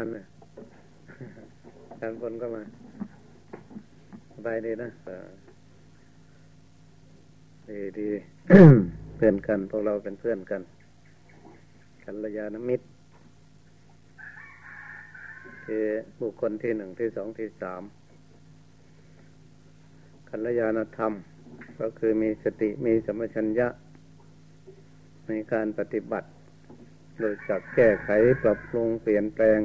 ันนะการบนก็มาสบายดีนะดีดีเพื่อนกัน พวกเราเป็นเพื่อนกันกัลยาณมิตรคือบุคคลที่หนึ่งที่สองที่สามกัลยาณธรรม ก็คือมีสติมีสมชัญญะในการปฏิบัติ โดยจักแก้ไขปรับปรุงเปลี่ยนแปลง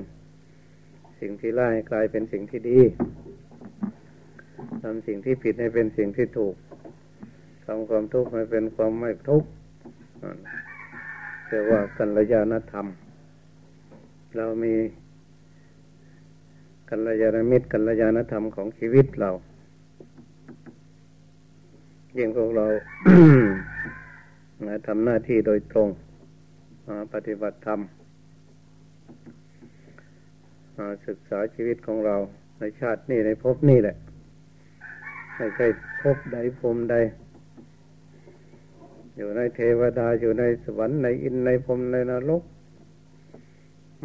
สิ่งที่ร้ายกลายเป็นสิ่งที่ดีทำสิ่งที่ผิดให้เป็นสิ่งที่ถูกทำความทุกข์ให้เป็นความไม่ทุกข์เรียกว่ากัลยาณธรรม เรามีกัลยาณมิตรกัลยาณธรรมของชีวิตเรายิ่งพวกเราทำหน้าที่โดยตรงมาปฏิบัติธรรม ศึกษาชีวิตของเราในชาตินี้ในภพนี้แหละไม่ใช่ภพใดภูมิใด อยู่ในเทวดาอยู่ในสวรรค์ในอินในพรมในนรก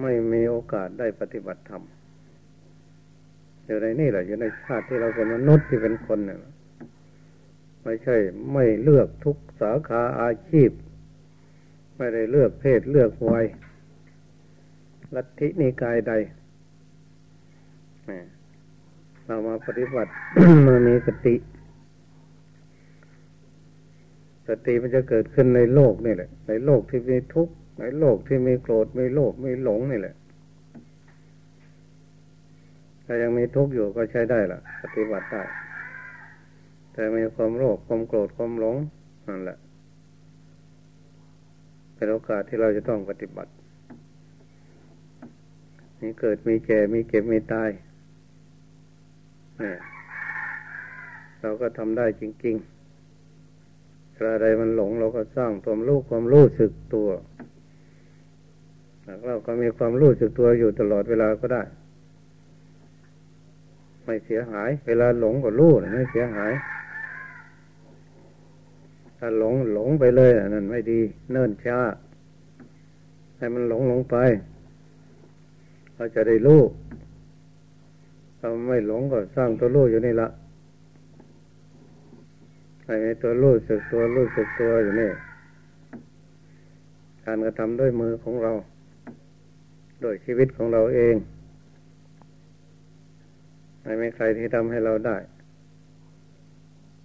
ไม่มีโอกาสได้ปฏิบัติธรรมอยู่ในนี่แหละอยู่ในชาติที่เราเป็นมนุษย์ที่เป็นคนเนี่ยไม่ใช่ไม่เลือกทุกสาขาอาชีพ ไม่ได้เลือกเพศเลือกวัยลัทธินิกายใด เรามาปฏิบัติมามีสติ สติมันจะเกิดขึ้นในโลกนี่แหละ ในโลกที่มีทุกข์ในโลกที่มีโกรธมีโลภมีหลงนี่แหละถ้ายังมีทุกข์อยู่ก็ใช้ได้ล่ะ ปฏิบัติได้แต่มีความโลภความโกรธความหลงนั่นแหละเป็นโอกาสที่เราจะต้องปฏิบัติมีเกิดมีแก่มีเก็บมีตาย เราก็ทำได้จริงๆถ้าใดมันหลงเราก็สร้างความรู้ความรู้สึกตัวเราก็มีความรู้สึกตัวอยู่ตลอดเวลาก็ได้ ไม่เสียหาย เวลาหลงก็รู้ไม่เสียหาย ถ้าหลงหลงไปเลยนั่นไม่ดี เนิ่นช้า ให้มันหลงหลงไป เราจะได้รู้ ถ้าไม่หลงก็สร้างตัวรู้อยู่นี่ละให้ตัวรู้สึกตัวรู้สึกตัวอยู่นี่ การกระทำด้วยมือของเรา โดยชีวิตของเราเองไม่มีใครที่ทำให้เราได้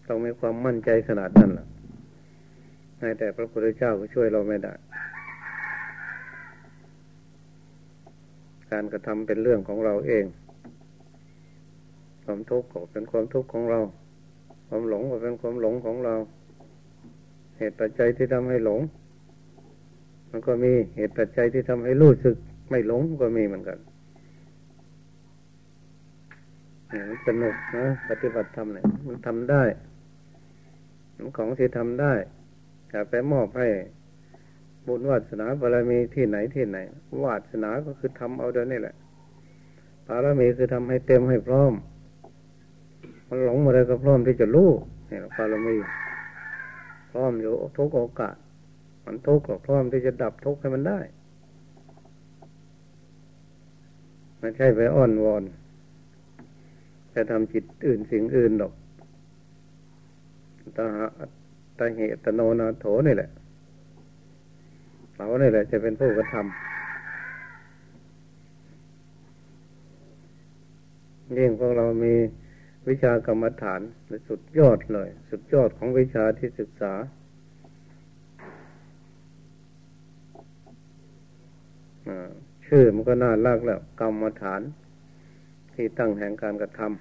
ต้องมีความมั่นใจขนาดนั้นล่ะแต่พระพุทธเจ้าก็ช่วยเราไม่ได้ การกระทำเป็นเรื่องของเราเอง ความทุกข์ก็เป็นความทุกข์ของเรา ความหลงก็เป็นความหลงของเรา เหตุปัจจัยที่ทำให้หลง มันก็มีเหตุปัจจัยที่ทำให้รู้สึก ไม่หลงก็มีเหมือนกันนี่ยมันสนุกนะปฏิบัติธรรมเนี่ยมันทำได้มันของที่ทำได้จะไปมอบให้บุญวาสนาบารมีที่ไหนที่ไหนวาสนาก็คือทำเอาเดี๋ยวนี้แหละบารมีคือทำให้เต็มให้พร้อม มันหลงมาเลยก็พร้อมที่จะรู้เนี่ยบารามีพร้อมอยู่ทุกโอกาส มันทุกข์ก็พร้อมที่จะดับทุกข์ให้มันได้ไม่ใช่ไปอ้อนวอนจะทำจิตอื่นสิ่งอื่นหรอกตาตาเหตุตโนนาโถนี่แหละเรานี่แหละ จะเป็นผู้กระทำยิ่งพวกเรามี วิชากรรมฐานสุดยอดเลย สุดยอดของวิชาที่ศึกษา ชื่อมันก็น่ารักแล้ว กรรมฐาน ที่ตั้งแห่งการกระทำ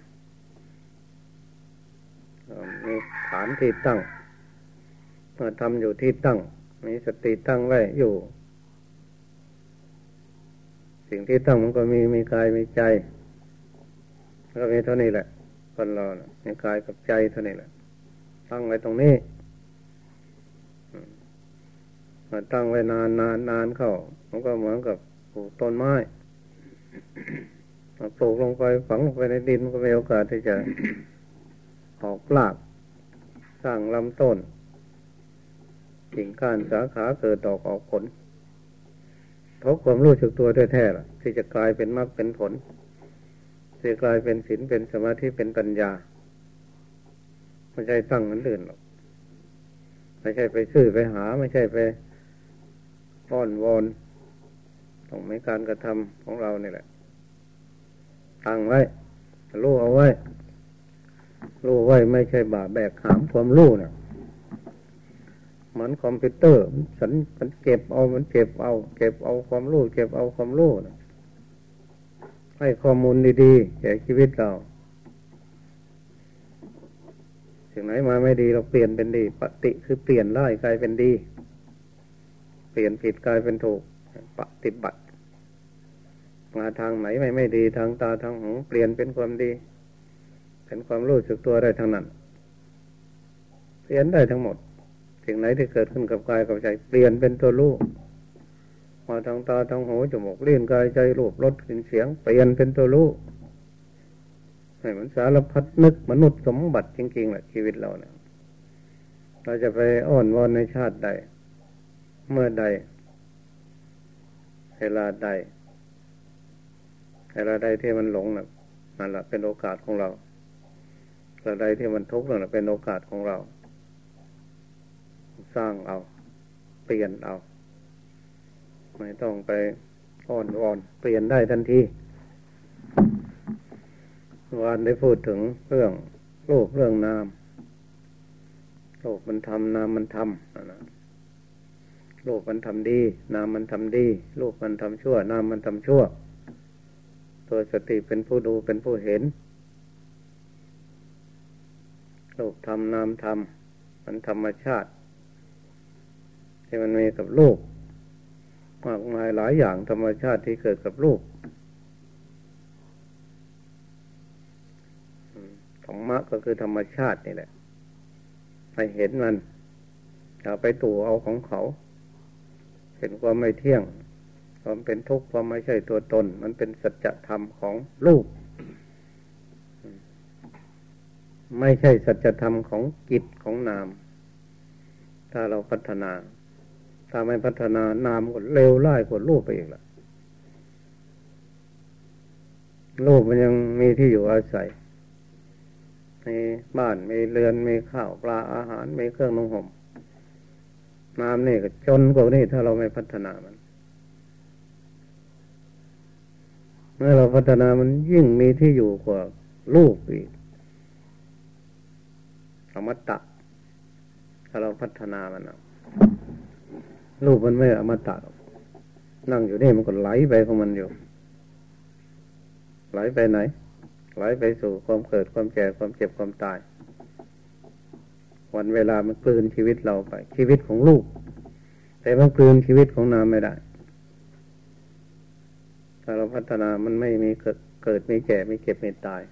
มีฐานที่ตั้งทำอยู่ที่ตั้ง มีสติตั้งไว้อยู่ สิ่งที่ตั้งมันก็มีมีกายมีใจ ก็มีเท่านี้แหละ คนเรานกายกับใจเท่านี้แหละ ตั้งไว้ตรงนี้มาตั้งไว้นานนานนานเข้า มันก็เหมือนกับปลูกต้นไม้ปลูกลงไปฝังลงไปในดินมันก็มีโอกาสที่จะออกรากสร้างลำต้นกิ่งก้านสาขาเกิดดอกออกผลเพราะความรู้สึกตัวแท้ๆล่ะ ที่จะกลายเป็นมรรคเป็นผล จะกลายเป็นศีลเป็นสมาธิเป็นปัญญาไม่ใช่ตั้งนั้นอื่นหรอกไม่ใช่ไปซื้อไปหา ไม่ใช่ไปป้อนวอนต้องไม่การกระทำของเราเนี่แหละตั้งไว้รู้เอาไว้รู้ไว้ไม่ใช่บาแบกหามความรู้เนี่ยเหมือนคอมพิวเตอร์ฉันมันเก็บเอามันเก็บเอา เก็บเอาความรู้เก็บเอาความรู้นะ ให้ข้อมูลดีๆแก่ชีวิตเราสิ่งไหนมาไม่ดีเราเปลี่ยนเป็นดี ปฏิคือเปลี่ยนได้กลายเป็นดี เปลี่ยนผิดกลายเป็นถูก ปฏิบัติ มาทางไหนไม่ไม่ดีทางตาทางหูเปลี่ยนเป็นความดี เป็นความรู้สึกตัวได้ทั้งนั้น เปลี่ยนได้ทั้งหมด สิ่งไหนที่เกิดขึ้นกับกายกับใจเปลี่ยนเป็นตัวรู้ มาทางตาทางหูจมูกเลี้ยงกายใจรูปรสกลิ่นเสียงเปลี่ยนเป็นตัวรู้ให้มันสารพัดนึกมนุษย์สมบัติจริงๆแหละชีวิตเราเนี่ยเราจะไปอ้อนวอนในชาติใด เมื่อใดเวลาใดเวลาใดที่มันหลงน่ะนั่นแหละเป็นโอกาสของเราเวลาใดที่มันทุกข์นั่นแหละเป็นโอกาสของเรา สร้างเอา เปลี่ยนเอา ไม่ต้องไปอ่อนวอน เปลี่ยนได้ทันทีวานได้พูดถึงเรื่องโลกเรื่องนามโลกมันทำนามมันทำนะโลกมันทำดี นามมันทำดี โลกมันทำชั่ว นามมันทำชั่ว ตัวสติเป็นผู้ดูเป็นผู้เห็น โลกทำนามทำมันธรรมชาติ ที่มันมีกับโลก มากมายหลายอย่างธรรมชาติที่เกิดกับลูกธรรมะก็คือธรรมชาตินี่แหละไปเห็นมันอย่าไปตู่เอาของเขา เห็นความไม่เที่ยง ความเป็นทุกข์ความไม่ใช่ตัวตน มันเป็นสัจธรรมของลูกไม่ใช่สัจธรรมของกิจของนาม ถ้าเราพัฒนา ถ้าไม่พัฒนานามก็เร็วไล่กว่ารูปไปอีกละรูปมันยังมีที่อยู่อาศัยมีบ้านมีเรือนมีข้าวปลาอาหารมีเครื่องนุ่งห่มน้ำนี่ก็จนกว่านี้ถ้าเราไม่พัฒนามัน เมื่อเราพัฒนามันยิ่งมีที่อยู่กว่าลูกอีกอมตะถ้าเราพัฒนามันนะ รูปมันไม่อมตะนั่งอยู่นี่มันก็ไหลไปของมันอยู่ ไหลไปไหน ไหลไปสู่ความเกิดความแก่ความเจ็บความตาย วันเวลามันกลืนชีวิตเราไป ชีวิตของลูก แต่มันกลืนชีวิตของนามไม่ได้ถ้าเราพัฒนามันไม่มีเกิดไม่แก่ไม่เก็บไม่ตาย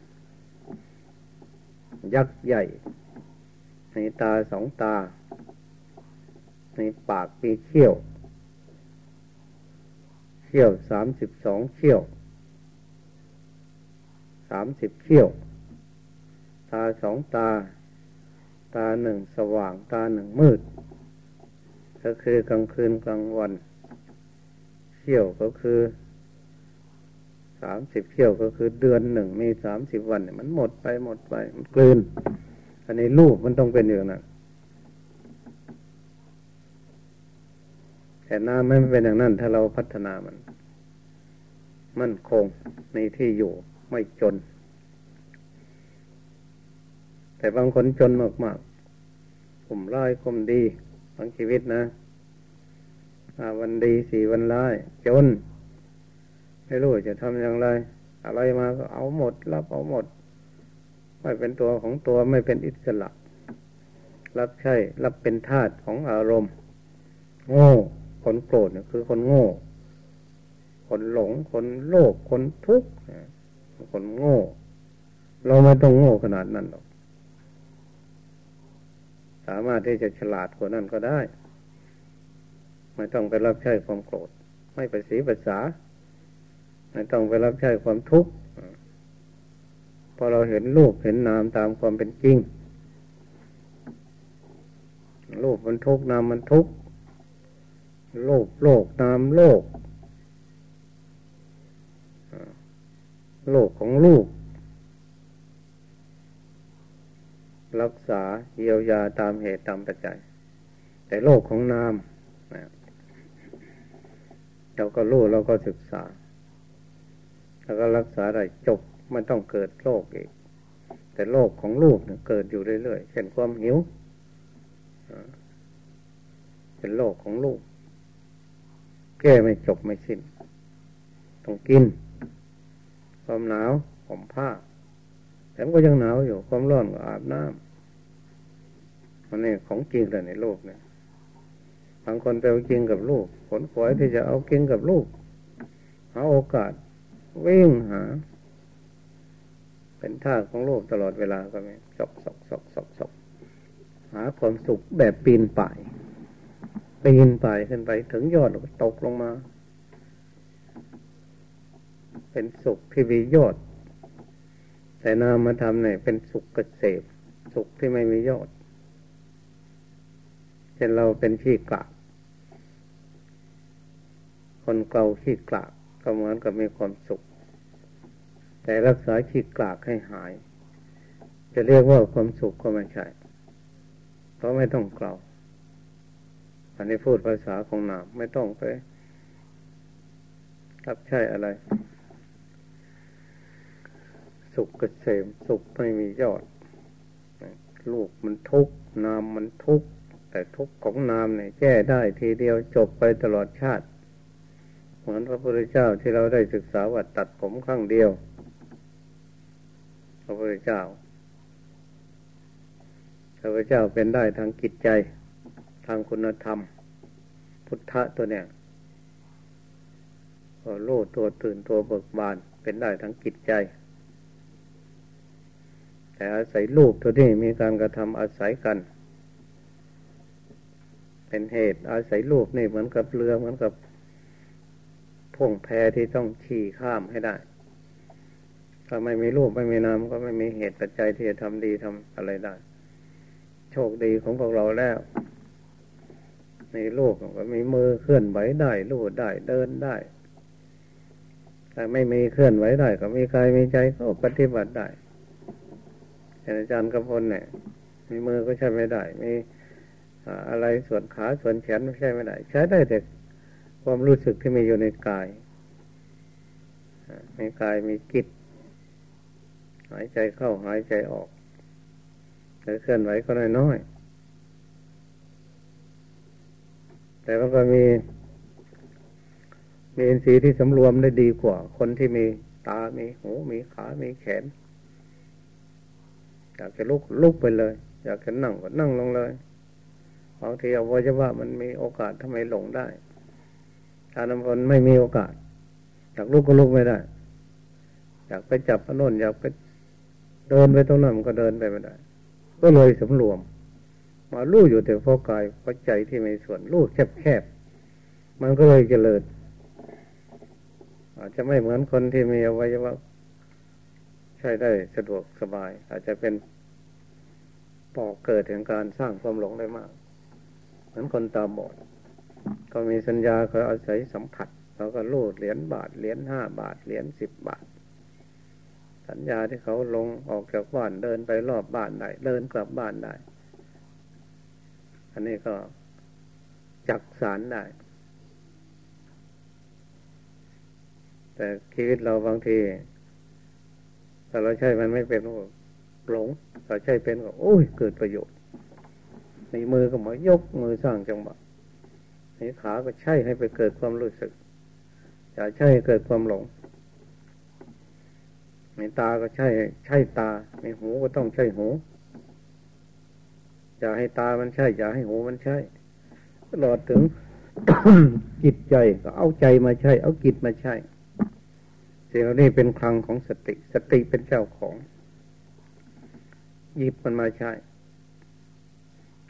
ยักษ์ใหญ่ในตาสองตา ในปากมีเขี้ยว เขี้ยวสามสิบสองเขี้ยวสามสิบเขี้ยว ตาสองตา ตาหนึ่งสว่างตาหนึ่งมืด ก็คือกลางคืนกลางวัน เขี้ยวก็คือสามสิบเขี้ยวก็คือเดือนหนึ่งมีสามสิบวันเนี่ยมันหมดไปหมดไป มันกลืน อันนี้รูปมันต้องเป็นอย่างนั้น แต่น้ำไม่เป็นอย่างนั้น ถ้าเราพัฒนามัน มั่นคงในที่อยู่ไม่จน แต่บางคนจนมากๆข่มร้ายข่มดีบางชีวิตนะวันดีสี่วันร้ายจน ไม่รู้จะทำอย่างไร อะไรมาก็เอาหมด รับเอาหมด ไม่เป็นตัวของตัวไม่เป็นอิสระรับใช้รับเป็นทาสของอารมณ์โง่ คนโกรธเนี่ยคือคนโง่ คนหลง คนโลภ คนทุกข์คนโง่ เราไม่ต้องโง่ขนาดนั้นหรอก สามารถที่จะฉลาดกว่านั้นก็ได้ ไม่ต้องไปรับใช้ความโกรธ ไม่ไปสีภาษา ไม่ต้องไปรับใช้ความทุกข์พอเราเห็นรูปเห็นนามตามความเป็นจริงรูปมันทุกข์นามมันทุกข์ โลภโลกนามโลก โลกของลูก รักษาเยียวยาตามเหตุตามปัจจัย แต่โลกของนามเราก็รู้เราก็ศึกษา แล้วก็รักษาได้จบไม่ต้องเกิดโรคอีก แต่โรคของลูกเนี่ยเกิดอยู่เรื่อยๆเช่นความหิวเป็นโรคของลูก แก้ไม่จบไม่สิ้น ต้องกิน ความหนาวผมผ้าแต่ก็ยังหนาวอยู่ ความร้อนก็อาบน้ำมันนี่ของจริงเลยในโลกเนี่ยบางคนไปเอาจริงกับลูกผลขวายที่จะเอากินกับลูกหาโอกาส วิ่งหา เป็นท่าของโลกตลอดเวลาก็ไม่สกสกสกสกสกหาความสุขแบบปีนป่าย ปีนไปขึ้นไปถึงยอดก็ตกลงมา เป็นสุขที่มียอด แต่นามธรรมเนี่ยเป็นสุขเกษมสุขที่ไม่มียอดเช่นเราเป็นขี้กลากคนเกลาขี้กลากก็เหมือนกับมีความสุข แต่รักษาขี้กลากให้หาย จะเรียกว่าความสุขก็ไม่ใช่เพราะไม่ต้องเกลา อันนี้พูดภาษาของนามไม่ต้องไปรับใช่อะไร สุขเกษมสุขไม่มียอดลูกมันทุกนามมันทุกแต่ทุกของนามเนี่ยแก้ได้ทีเดียวจบไปตลอดชาติ เหมือนพระพุทธเจ้าที่เราได้ศึกษาว่าตัดผมข้างเดียว พระพุทธเจ้าพระพุทธเจ้าเป็นได้ทางจิตใจ ทางคุณธรรม พุทธะตัวเนี้ยก็โลดตัวตื่นตัวเบิกบานเป็นได้ทั้งจิตใจ แต่อาศัยลูกตัวนี้มีการกระทำอาศัยกัน เป็นเหตุอาศัยลูกนี่เหมือนกับเรือเหมือนกับพ่วงแพที่ต้องขี่ข้ามให้ได้ ถ้าไม่มีรูปไม่มีนามก็ไม่มีเหตุปัจจัยที่จะทำดีทำอะไรได้ โชคดีของพวกเราแล้ว ในโลกก็มีมือเคลื่อนไหวได้ลูดได้เดินได้แต่ไม่มีเคลื่อนไหวได้ ก็มีกายมีใจก็ปฏิบัติได้อาจารย์กำพลเนี่ย มีมือก็ใช้ไม่ได้ มีอะไรส่วนขาส่วนแขนไม่ใช่ไม่ได้ ใช้ได้แต่ความรู้สึกที่มีอยู่ในกายในกายมีกิจหายใจเข้าหายใจออกแต่เคลื่อนไหวก็น้อยๆ แต่ว่าก็มี มีอินทรีย์ที่สำรวมได้ดีกว่า คนที่มีตา มีหู มีขา มีแขน อยากจะลุกลุกไปเลย อยากจะนั่งก็นั่งลงเลยบางทีอวัยวะมันมีโอกาสทำไมหลงได้ชาน้ำพลไม่มีโอกาส อยากลุกก็ลุกไม่ได้ อยากไปจับพนนอยากไปเดินไปตรงนั้นมันก็เดินไปไม่ได้ ก็เลยสำรวม มาลู่อยู่แต่เพอกายเพอใจที่ไมีส่วนลู่แคบๆมันก็เลยเจริญอาจจะไม่เหมือนคนที่มีอวัยวะใช้ได้สะดวกสบาย อาจจะเป็นปอกเกิดแห่งการสร้างความหลงได้มาก เหมือนคนตาบอด ก็มีสัญญาเขาอาศัยสัมผัสเขาก็รูดเหรียญบาทเหรียญห้าบาทเหรียญสิบบาท สัญญาที่เขาลงออกจากบ้านเดินไปรอบบ้านได้เดินกลับบ้านได้ อันนี้ก็จักสารได้ แต่ชีวิตเราบางทีถ้าเราใช้มันไม่เป็นก็หลงเราใช้เป็นก็โอ้ยเกิดประโยชน์ในมือก็มายกมือสร้างจังหวะในขาก็ใช่ให้ไปเกิดความรู้สึก อย่าใช่ให้เกิดความหลงในตาก็ใช่ ใช่ตาในหูก็ต้องใช่หู อย่าให้ตามันใช่ อย่าให้หูมันใช่ตลอดถึงจิตใจก็เอาใจมาใช่ เอาจิตมาใช่สิ่งเหล่านี้เป็นคลังของสติ สติเป็นเจ้าของหยิบมันมาใช้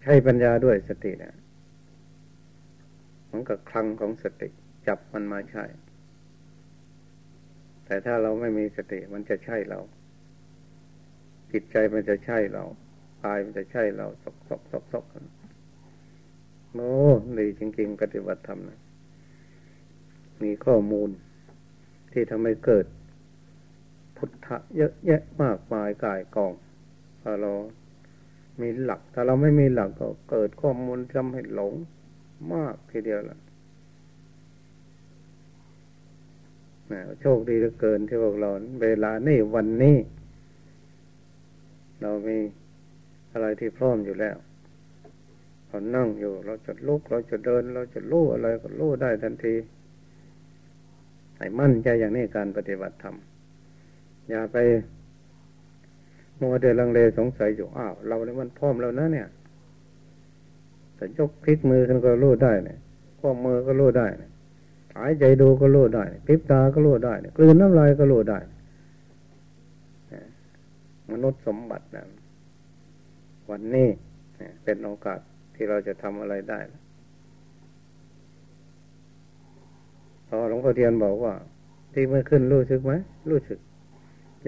ใช้ปัญญาด้วยสติเนี่ยมันกับคลังของสติ จับมันมาใช่แต่ถ้าเราไม่มีสติมันจะใช่เราจิตใจมันจะใช่เรา กายมันจะใช่เราสกสกสกสกกันโอ้ดีจริง ๆ ปฏิบัติธรรมนะมีข้อมูลที่ทำให้เกิดพุทธะเยอะแยะมากมายกายกองถ้าเรามีหลัก ถ้าเราไม่มีหลักก็เกิดข้อมูลทำให้หลงมากทีเดียวละโชคดีเหลือเกินที่พวกเรา เวลานี่วันนี้ เรามี อะไรที่พร้อมอยู่แล้วเรานั่งอยู่ เราจะลุก เราจะเดิน เราจะรู้อะไรก็รู้ได้ทันทีให้มั่นใจอย่างนี้การปฏิบัติธรรมอย่าไปมัวเดือลังเลสงสัยอยู่อ้าวเราเนี่ยมันพร้อมแล้วนะเนี่ยแต่ยกพลิกมือขึ้นก็รู้ได้เนี่ยข้อมือก็รู้ได้เนี่ยหายใจดูก็รู้ได้พลิบตาก็รู้ได้เนี่ยกลืนน้ำลายก็รู้ได้มนุษย์สมบัตินะ วันนี้เป็นโอกาสที่เราจะทำอะไรได้พอหลวงพ่อเทียนบอกว่า ที่เมื่อขึ้นรู้สึกไหมรู้สึก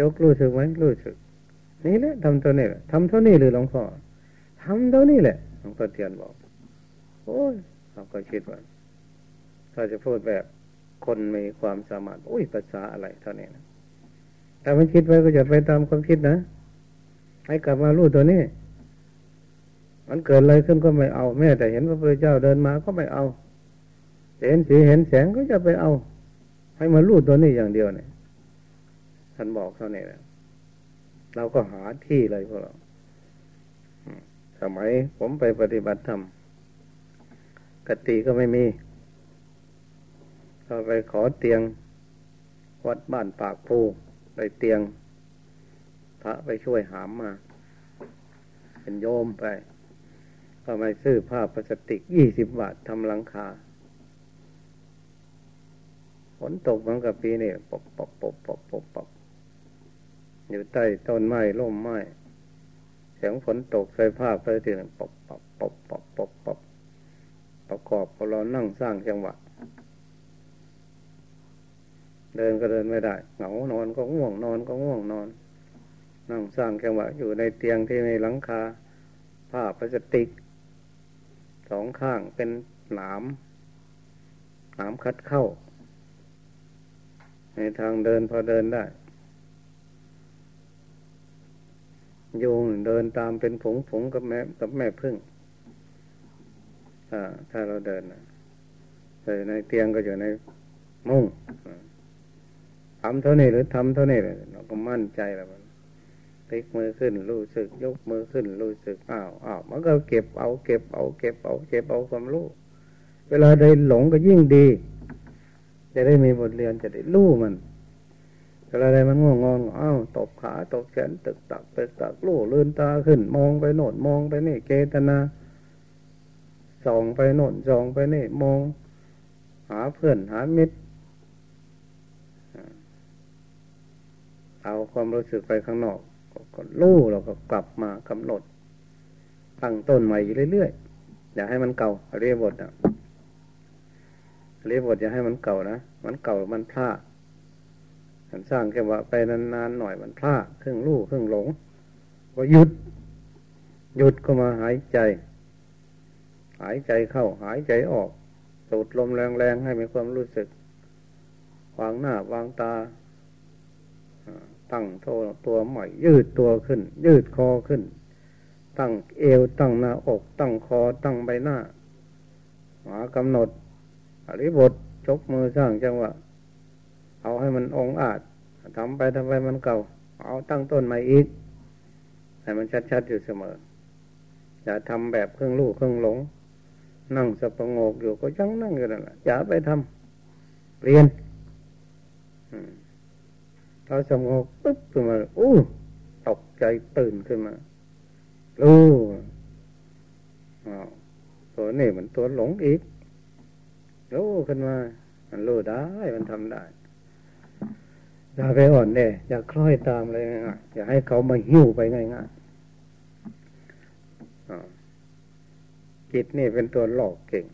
ยกรู้สึกไหมรู้สึก นี่แหละทำตัวนี้แหละทำเท่านี้หรือหลวงพ่อทำเท่านี้แหละหลวงพ่อเทียนบอก โอ้ยเราก็คิดว่าถ้าจะพูดแบบคนมีความสามารถอุ้ยภาษาอะไรเท่านี้นะถ้ามันคิดไว้ก็จะไปตามความคิดนะให้กลับมารู้ตัวนี้ มันเกิดอะไรขึ้นก็ไม่เอาแม่แต่เห็นพระพุทธเจ้าเดินมาก็ไม่เอา เห็นสีเห็นแสงก็จะไปเอา ให้มารู้ตัวนี้อย่างเดียวเนี่ยท่านบอกเท่านี้แหละเราก็หาที่เลยพวกเราสมัยผมไปปฏิบัติธรรมกติก็ไม่มีเราไปขอเตียง วัดบ้านปากภูไปเตียง พระไปช่วยหามมา เป็นโยมไป ก็ไมซื้อผ้าพลาสติกยี่สิบบาททำหลังคาฝนตกเหมือนกับปีนี้ปบปบปบปบปบปบอยู่ใต้ต้นไม้ร่มไม้เสียงฝนตกใส่ผ้าไปทีนึงปบปบปบปบปบปบประกอบพอเรานั่งสร้างจังหวะเดินก็เดินไม่ได้ เหงานอนก็ง่วงนอนก็ง่วงนอน นั่งสร้างจังหวะอยู่ในเตียงที่มีหลังคาผ้าพลาสติก สองข้างเป็นหนามหนามคัดเข้า ในทางเดินพอเดินได้โยงเดินตามเป็นผงผงกับแม่กับแม่พึ่งถ้าเราเดินแต่ในเตียงก็อยู่ในมุ้งทำเท่านี้หรือทำเท่านี้เลยเราก็มั่นใจแล้ว กมือขึ้น รู้สึก ยกมือขึ้น รู้สึกอ้าวอ้าวมันก็เก็บเอาเก็บเอาเก็บเอาเก็บเอาความรู้เวลาได้หลงก็ยิ่งดี จะได้มีบทเรียนจะได้รู้มันอะไรมันง่วงงอนอ้าวตบขาตบแขนตึกตักตึกตักลู่ลื่นตาขึ้น มองไปโน่นมองไปนี่เกตนาส่องไปโน่นส่องไปนี่มอง หาเพื่อนหามิตรเอาความรู้สึกไปข้างนอก ก็ลู่เราก็กลับมากำหนด ตั้งต้นใหม่เรื่อยๆอย่าให้มันเก่าเรียบทอะเรียบทอย่าให้มันเก่านะมันเก่ามันพลาดมันสร้างแค่ว่าไปนานๆหน่อยมันพลาดครึ่งลู่ครึ่งหลง ก็หยุด หยุดก็มาหายใจ หายใจเข้า หายใจออกสูดลมแรงๆให้มีความรู้สึกวางหน้าวางตา ตั้งโทตัวใหม่ ยืดตัวขึ้น ยืดคอขึ้น ตั้งเอวตั้งหน้าอก ตั้งคอตั้งใบหน้าหากำหนดอริบทชกมือสร้างจังหวะเอาให้มันองอาจทำไปทำไปมันเก่า เอาตั้งต้นใหม่อีกให้มันชัดๆอยู่เสมอ อย่าทำแบบเครื่องลูกเครื่องหลง นั่งสปงกอยู่ก็ยังนั่งอยู่นั่นแหละอย่าไปทำเปลี่ยน เราสงบปุ๊บขึ้นมาอู้ตกใจตื่นขึ้นมารู้ตัวนี้มันตัวหลงอีกรู้ขึ้นมา มันรู้ได้มันทำได้อย่าไปอ่อนแน่อย่าคล้อยตามเลยง่ายอย่าให้เขามาหิ้วไปง่ายๆจิตนี่เป็นตัวหลอกเก่ง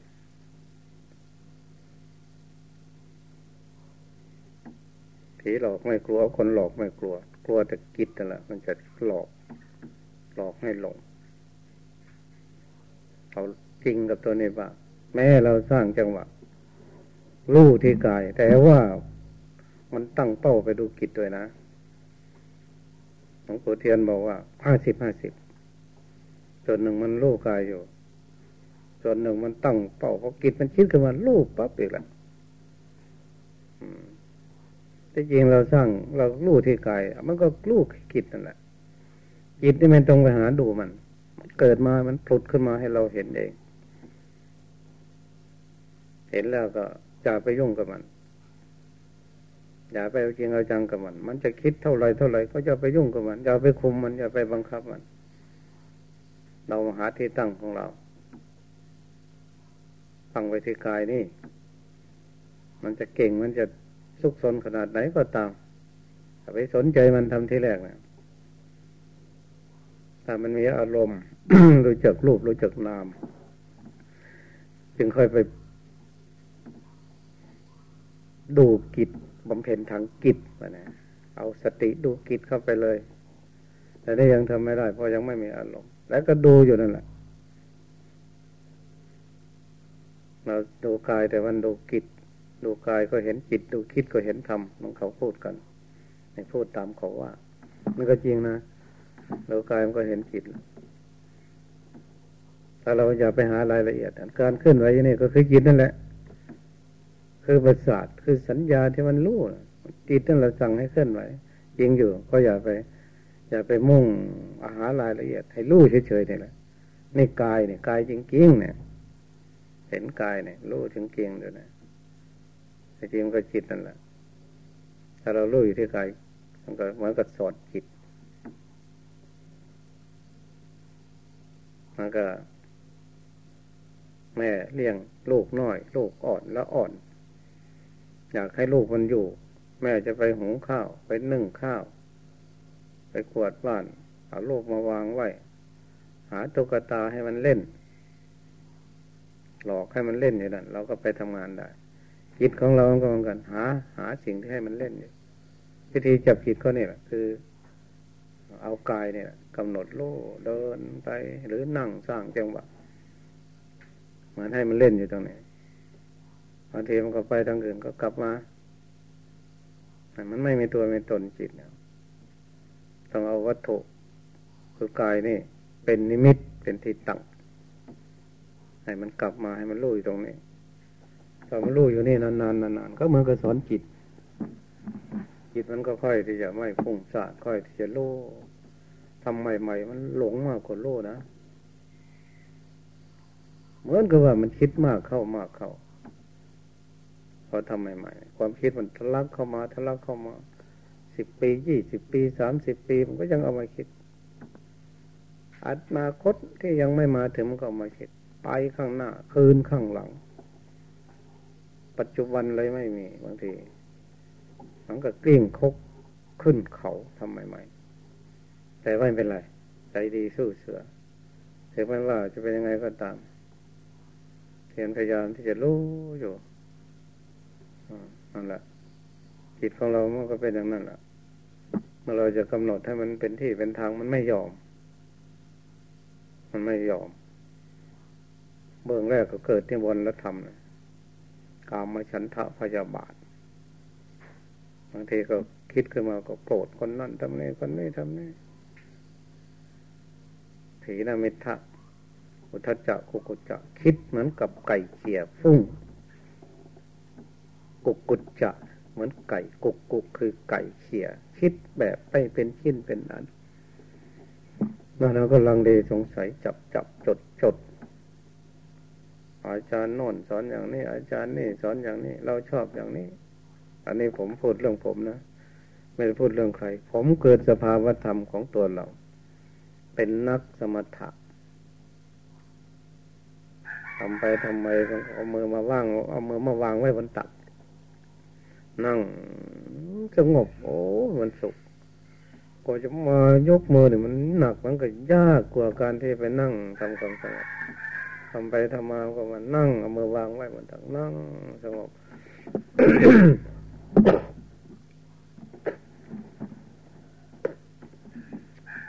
ผีหลอกไม่กลัวคนหลอกไม่กลัว กลัวแต่กิจนั่นแหละมันจะหลอก หลอกให้หลงเขาจริงกับตัวนี้ว่า แม้เราสร้างจังหวะรู้ที่กาย แต่ว่ามันตั้งเป้าไปดูกิจด้วยนะหลวงปู่เทียนบอกว่าห้าสิบห้าสิบส่วนหนึ่งมันรู้กายอยู่ ส่วนหนึ่งมันตั้งเป้าพอกิจมันคิดขึ้นมารู้ปั๊บอีกแล้ว ที่จริงเราสร้างเรารู้ที่กายมันก็รู้กิจนั่นแหละจิตที่มันตรงไปหาดูมัน เกิดมามันปลุดขึ้นมาให้เราเห็นเอง เห็นแล้วก็จะไปยุ่งกับมัน อย่าไปเอาจริงเอาจังกับมัน มันจะคิดเท่าไรเท่าไรก็จะไปยุ่งกับมันอย่าไปคุมมันอย่าไปบังคับมัน เราหาที่ตั้งของเราตั้งไว้ที่กายนี่ มันจะเก่งมันจะ สุกสนขนาดไหนก็ตามถ้าไปสนใจมันทำที่แรกนะถ้ามันมีอารมณ์รู้จักรูปรู้จักนาม จึงค่อยไป ดูกิจบำเพ็ญทางกิจนะเอาสติดูกิจเข้าไปเลย แต่ได้ยังทำไม่ได้ เพราะยังไม่มีอารมณ์ แล้วก็ดูอยู่นั่นแหละเราดูกายแต่วันดูกิจ ดูกายก็เห็นจิตดูคิดก็เห็นธรรมมันเขาพูดกันในพูดตามเขาว่า มันก็จริงนะดูกายมันก็เห็นจิตถ้าเราอย่าไปหารายละเอียด การเคลื่อนไหวนี่ก็คือจิตนั่นแหละ คือประสาทคือสัญญาที่มันรู้จิตนั่นเราสั่งให้เคลื่อนไหวจริงอยู่ ก็อย่าไปอย่าไปมุ่งอาหารรายละเอียด ให้รู้เฉยๆนี่แหละนี่กายเนี่ยกายจริงๆเนี่ย เห็นกายเนี่ยรู้ถึงเกียงเดี๋ยวนะ แต่จริงก็จิตนั่นแหละ ถ้าเรารู้อยู่ที่กายมันก็เหมือนกับสอดจิต มันก็ แม่เลี้ยงลูกน้อย ลูกอ่อนแล้วอ่อน อยากให้ลูกมันอยู่ แม่จะไปหุงข้าว ไปนึ่งข้าว ไปกวาดบ้าน เอาลูกมาวางไว้ หาตุ๊กตาให้มันเล่น หลอกให้มันเล่นอย่างนั้นเราก็ไปทำงานได้ จิตของเราก็เหมือนกัน หา หาสิ่งที่ให้มันเล่นอยู่วิธีจับจิตเขาเนี่ยคือ เอากายเนี่ยกำหนดโล่เดินไป หรือนั่งสร้างจังหวะเหมือนให้มันเล่นอยู่ตรงนี้บางทีมันก็ไปทางอื่นก็กลับมามันไม่มีตัวไมีตนจิตเนี่ยต้องเอาวัตถุคือกายนี่ เป็นนิมิตเป็นที่ตั้งให้มันกลับมาให้มันรู้อยู่ตรงนี้ ถ้ามันรู้อยู่นี่นานๆนานๆก็เหมือนกับสอนจิต จิตมันก็ค่อยที่จะไม่ฟุ้งซ่านค่อยที่จะรู้ทำใหม่ๆมันหลงมากกว่ารู้นะเหมือนกับว่ามันคิดมากเข้ามากเข้าพอทำใหม่ๆความคิดมันทะลักเข้ามาทะลักเข้ามาสิบปียี่สิบปีสามสิบปีมันก็ยังเอามาคิดอนาคตที่ยังไม่มาถึงมันก็มาคิดไปข้างหน้า คืนข้างหลัง ปัจจุบันเลยไม่มีบางทีมันก็กลิ้งคกขึ้นเขาทำใหม่ๆแต่ไม่เป็นไร ใจดีสู้เสือถึงแม้ว่าจะเป็นยังไงก็ตามเพียรพยายามที่จะรู้อยู่นั่นแหละจิตของเรามันก็เป็นอย่างนั้นแหละเมื่อเราจะกำหนดให้มันเป็นที่เป็นทางมันไม่ยอม มันไม่ยอม เบื้องแรกก็เกิดที่วนแล้วทำนะ กามฉันทะพยาบาทบางทีก็คิดขึ้นมาก็โกรธคนนั้นทำนี่คนนี้ทำนี่ถีนามิทะอุทจักกุกุจะคิดเหมือนกับไก่เขี่ยฟุ้งกุกุจะเหมือนไก่กุกกุกคือไก่เขี่ยคิดแบบไปเป็นชิ้นเป็นอันนั่นเราก็ลังเลสงสัยจับจับจดจด อาจารย์โน่นสอนอย่างนี้ อาจารย์นี่สอนอย่างนี้ เราชอบอย่างนี้ อันนี้ผมพูดเรื่องผมนะไม่ได้พูดเรื่องใคร ผมเกิดสภาวธรรมของตัวเรา เป็นนักสมถะทำไปทำไมเอามือมาว่างเอามือมาวางไว้บนตัก นั่งสงบ โอ้มันสุขกว่าจะมายกมือเนี่ยมันหนักมันก็ยากกว่าการที่ไปนั่งทำความสงบ ทำไปทำมาก็มานั่งเอามือวางไว้บนตักนั่งสงบ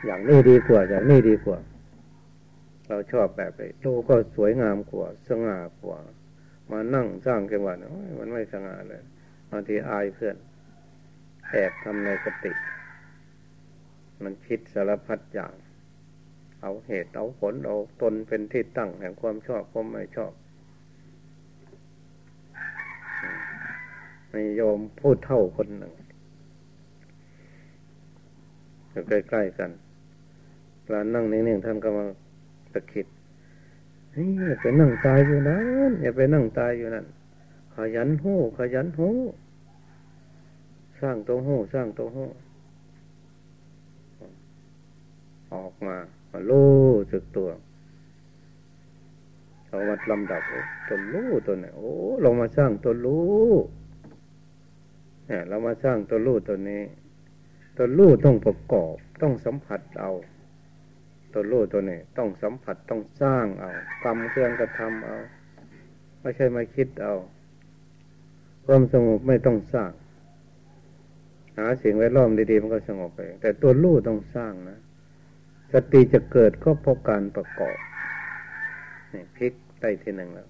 อย่างนี้ดีกว่า อย่างนี้ดีกว่า เราชอบแบบไปโลก็สวยงามกว่า สง่ากว่า มานั่งสร้างจังหวะมันไม่สง่าเลยบางทีอายเพื่อนแอบทำในกติ มันคิดสารพัดอย่าง เอาเหตุเอาผลเอาตนเป็นที่ตั้งแห่งความชอบความไม่ชอบมีโยมพูดเท่าคนหนึ่งอยู่ใกล้ๆกันเวลานั่งนิ่งๆท่านก็มาตะคิดอย่าไปนั่งตายอยู่นั้น อย่าไปนั่งตายอยู่นั้น ขยันหู้ขยันหู้สร้างตัวหู้สร้างตัวหู้ออกมา มาลู่สึกตัวเอามาลำดับตัวรู้ตัวไหนโอ้เรามาสร้างตัวรู้เนี่ยเรามาสร้างตัวรู้ตัวนี้ ตัวรู้ต้องประกอบ ต้องสัมผัสเอา ตัวรู้ตัวนี้ ต้องสัมผัสต้องสร้างเอากรรมเครื่องกระทำเอา ไม่ใช่มาคิดเอา ความสงบไม่ต้องสร้าง หาสิ่งแวดล้อมดีๆมันก็สงบไป แต่ตัวรู้ต้องสร้างนะ สติจะเกิดก็เพราะการประกอบนี่พลิกได้ทีหนึ่งแล้ว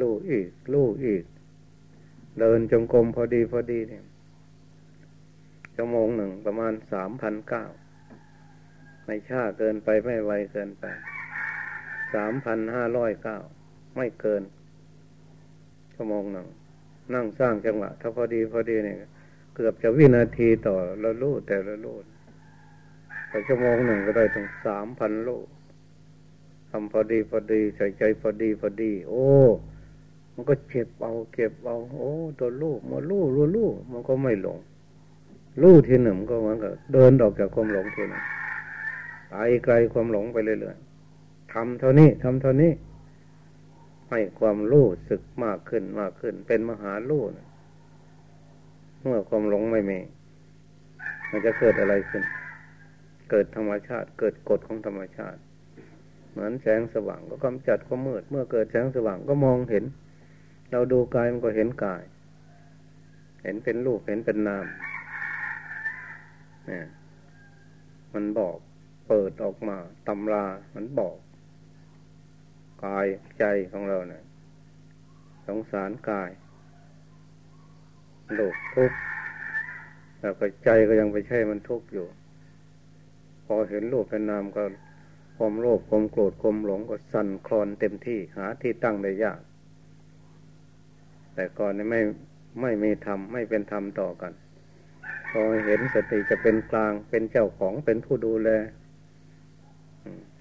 รู้อีกรู้อีก เดินจงกรมพอดีพอดีเนี่ยชั่วโมงหนึ่งประมาณสามพันเก้าไม่ช้าเกินไปไม่ไวเกินไปสามพันห้าร้อยเก้าไม่เกิน ชั่วโมงหนึ่งนั่งสร้างจังหวะถ้าพอดีพอดีเนี่ยเกือบจะวินาทีต่อละลูแต่ละลู แต่ชั่วโมงหนึ่งก็ได้ถึงสามพันลูทำพอดีพอดีใส่ใจพอดีพอดี โอ้ มันก็เจ็บเอาเก็บเอา โอ้ตัวลูกมาลูกรู้ลูกมันก็ไม่หลงลูกทีหนึ่งก็เหมันก็เดินออกจากความหลงทีหนึ่งไปไกลความหลงไปเรื่อยๆทำเท่านี้ทำเท่านี้ ให้ความรู้สึกมากขึ้นมากขึ้น เป็นมหาลูกเมื่อความหลงไม่มี มันจะเกิดอะไรขึ้น เกิดธรรมชาติ เกิดกฎของธรรมชาติ เหมือนแสงสว่างก็กำจัดความมืด เมื่อเกิดแสงสว่างก็มองเห็น เราดูกายมันก็เห็นกาย เห็นเป็นรูปเห็นเป็นนามเนี่ยมันบอกเปิดออกมาตำรา มันบอก กายใจของเราเนี่ยสงสารกายโลกทุกข์แล้วก็ใจก็ยังไปใช่มันทุกข์อยู่ พอเห็นรูปเป็นนามก็ความโลภความโกรธความหลงก็สั่นคลอนเต็มที่หาที่ตั้งได้ยาก แต่ก่อนนี่ไม่ไม่มีธรรมไม่เป็นธรรมต่อกัน พอเห็นสติจะเป็นกลางเป็นเจ้าของเป็นผู้ดูแล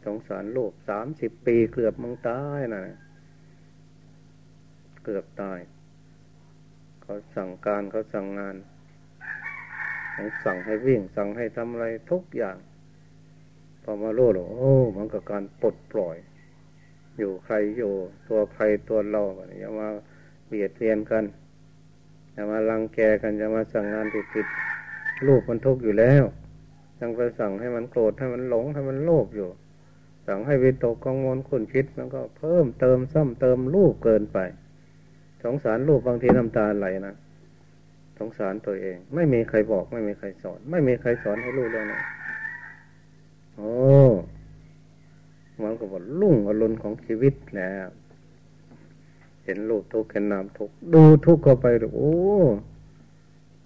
สงสารโลกสามสิบปีเกือบมึงตายนะเกือบตาย เขาสั่งการเขาสั่งงาน สั่งให้วิ่งสั่งให้ทำอะไรทุกอย่าง พอมาโลดโอ้มันกับการปลดปล่อย อยู่ใครอยู่ ตัวใครตัวเราอย่ามาเบียดเบียนกันจะมาลังแกกันจะมาสั่งงานผิดผิดลูกมันทุกข์อยู่แล้ว ยังไปสั่งให้มันโกรธให้มันหลงให้มันโลภอยู่ สั่งให้วิตกกังวลขุนคิดมันก็เพิ่มเติมซ้ำเติมลูกเกินไป สงสารลูกบางทีน้ำตาไหลนะสงสารตัวเอง ไม่มีใครบอก ไม่มีใครสอน ไม่มีใครสอนให้ลูกเลยนะ โอ้มันก็บอกลุ่งอรุณของชีวิตแล้วเห็นรูปทุกข์เห็นนามทุกข์ดูทุกข์เข้าไปโอ้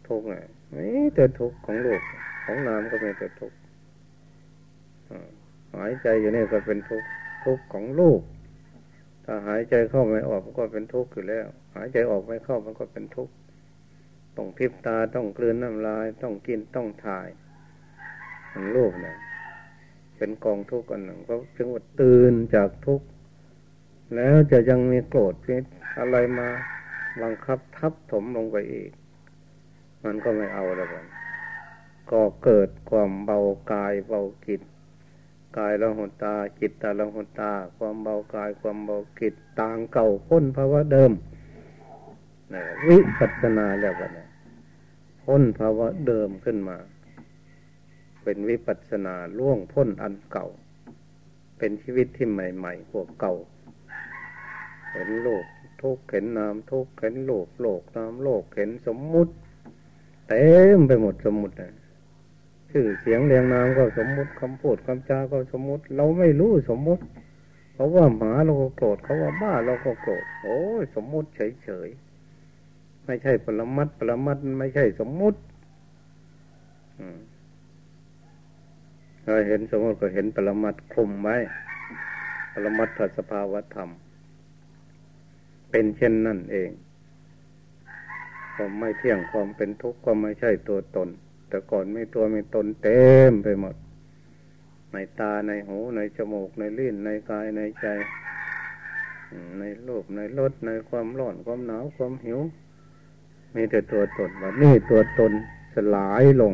ทุกข์ไงนี่แต่ทุกข์ของรูปของนามก็ไม่แต่ทุกข์หายใจอยู่นี่ก็เป็นทุกข์ทุกข์ของรูปถ้าหายใจเข้าไม่ออกมันก็เป็นทุกข์อยู่แล้ว หายใจออกไม่เข้ามันก็เป็นทุกข์ต้องพิบตาต้องกลืนน้ำลาย ต้องกินต้องถ่ายมันรูปเนี่ย เป็นกองทุกข์อันหนึ่งก็จึงว่าตื่นจากทุกข์แล้วจะยังมีโกรธพิอะไรมาบังคับทับถมลงไปอีก มันก็ไม่เอาแล้วกันก็เกิดความเบากายเบาจิตกายละหุตาจิตตาละหุตา ความเบากายความเบาจิตต่างเก่าพ้นภาวะเดิมนะวิปัสสนาแล้วกันพ้นภาวะเดิมขึ้นมา เป็นวิปัสสนาล่วงพ้นอันเก่า เป็นชีวิตที่ใหม่ๆพวเก่า เห็นโลกทุกเห็นนามทุกเห็นโลกโลกนามโลกเห็นสมมุติเต็มไปหมดสมมุตินะชื่อเสียงเรียงนามก็สมมุติคำพูดคำจาก็สมมุติ เราไม่รู้สมมุติเขาว่าหมาเราก็โกรธเขาว่าบ้าเราก็โกรธโอ้ยสมมุติเฉยเฉยไม่ใช่ปรมัดปรมัดไม่ใช่สมมุติเราเห็นสมมติก็เห็นปรมัดคลุมไว้ ปรมัดถัสภาวธรรม เป็นเช่นนั่นเองความไม่เที่ยงความเป็นทุกข์ความไม่ใช่ตัวตน แต่ก่อนไม่ตัวไม่ตนเต็มไปหมด ในตาในหูในจมูกในลิ้นในกายในใจ ในรูปในรสในความร้อนความหนาวความหิว มีแต่ตัวตนว่านี่ตัวตนสลายลง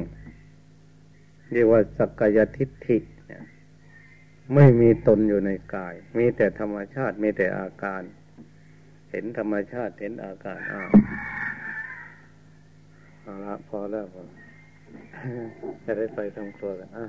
เรียกว่าสักกายทิฏฐิไม่มีตนอยู่ในกาย มีแต่ธรรมชาติ มีแต่อาการ เห็นธรรมชาติ เห็นอาการอ้าวเอาละพอแล้วพอจะได้ไปทำครัวกันอะ